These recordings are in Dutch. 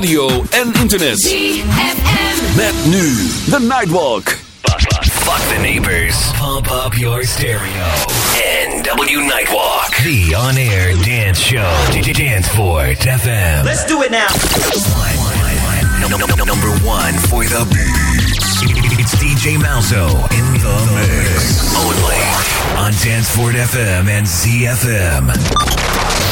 radio en internet. ZFM. Met nu The Nightwalk. Fuck the neighbors. Pump up your stereo. NW Nightwalk. The on air dance show. Dance Danceport FM. Let's do it now. No, no, no, no, number one for the beats. It's DJ Malzo in the mix. Only on Danceport FM and ZFM.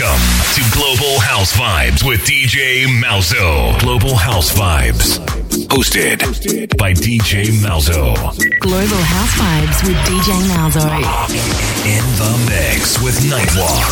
Welcome to Global House Vibes with DJ Malzo. Global House Vibes. Hosted by DJ Malzo. Global House Vibes with DJ Malzo. In the mix with Nightwalk.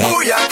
Booyah.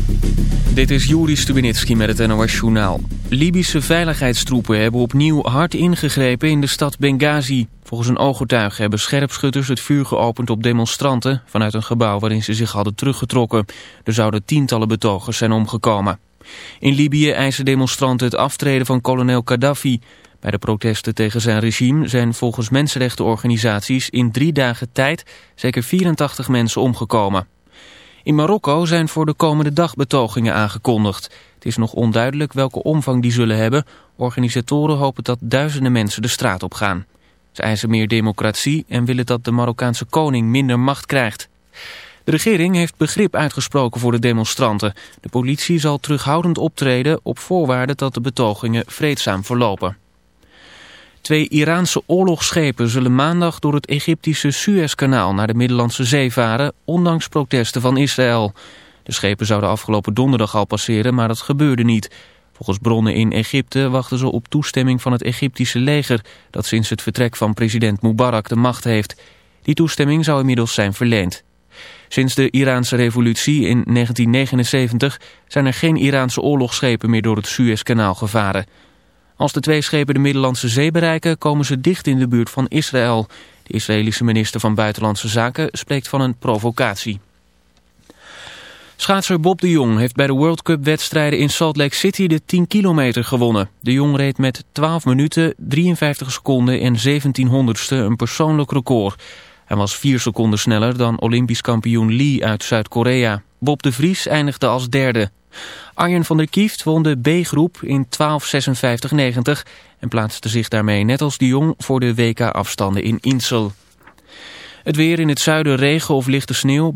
Dit is Juri Stubenitski met het NOS-journaal. Libische veiligheidstroepen hebben opnieuw hard ingegrepen in de stad Benghazi. Volgens een ooggetuige hebben scherpschutters het vuur geopend op demonstranten... vanuit een gebouw waarin ze zich hadden teruggetrokken. Er zouden tientallen betogers zijn omgekomen. In Libië eisen demonstranten het aftreden van kolonel Gaddafi. Bij de protesten tegen zijn regime zijn volgens mensenrechtenorganisaties... in drie dagen tijd zeker 84 mensen omgekomen. In Marokko zijn voor de komende dag betogingen aangekondigd. Het is nog onduidelijk welke omvang die zullen hebben. Organisatoren hopen dat duizenden mensen de straat op gaan. Ze eisen meer democratie en willen dat de Marokkaanse koning minder macht krijgt. De regering heeft begrip uitgesproken voor de demonstranten. De politie zal terughoudend optreden op voorwaarde dat de betogingen vreedzaam verlopen. Twee Iraanse oorlogsschepen zullen maandag door het Egyptische Suezkanaal naar de Middellandse Zee varen, ondanks protesten van Israël. De schepen zouden afgelopen donderdag al passeren, maar dat gebeurde niet. Volgens bronnen in Egypte wachten ze op toestemming van het Egyptische leger, dat sinds het vertrek van president Mubarak de macht heeft. Die toestemming zou inmiddels zijn verleend. Sinds de Iraanse revolutie in 1979 zijn er geen Iraanse oorlogsschepen meer door het Suezkanaal gevaren. Als de twee schepen de Middellandse Zee bereiken, komen ze dicht in de buurt van Israël. De Israëlische minister van Buitenlandse Zaken spreekt van een provocatie. Schaatser Bob de Jong heeft bij de World Cup wedstrijden in Salt Lake City de 10 kilometer gewonnen. De Jong reed met 12 minuten, 53 seconden en 17 honderdste een persoonlijk record. Hij was 4 seconden sneller dan Olympisch kampioen Lee uit Zuid-Korea. Bob de Vries eindigde als derde. Arjen van der Kieft won de B-groep in 12.56.90 en plaatste zich daarmee net als de Jong voor de WK-afstanden in Insel. Het weer in het zuiden regen of lichte sneeuw.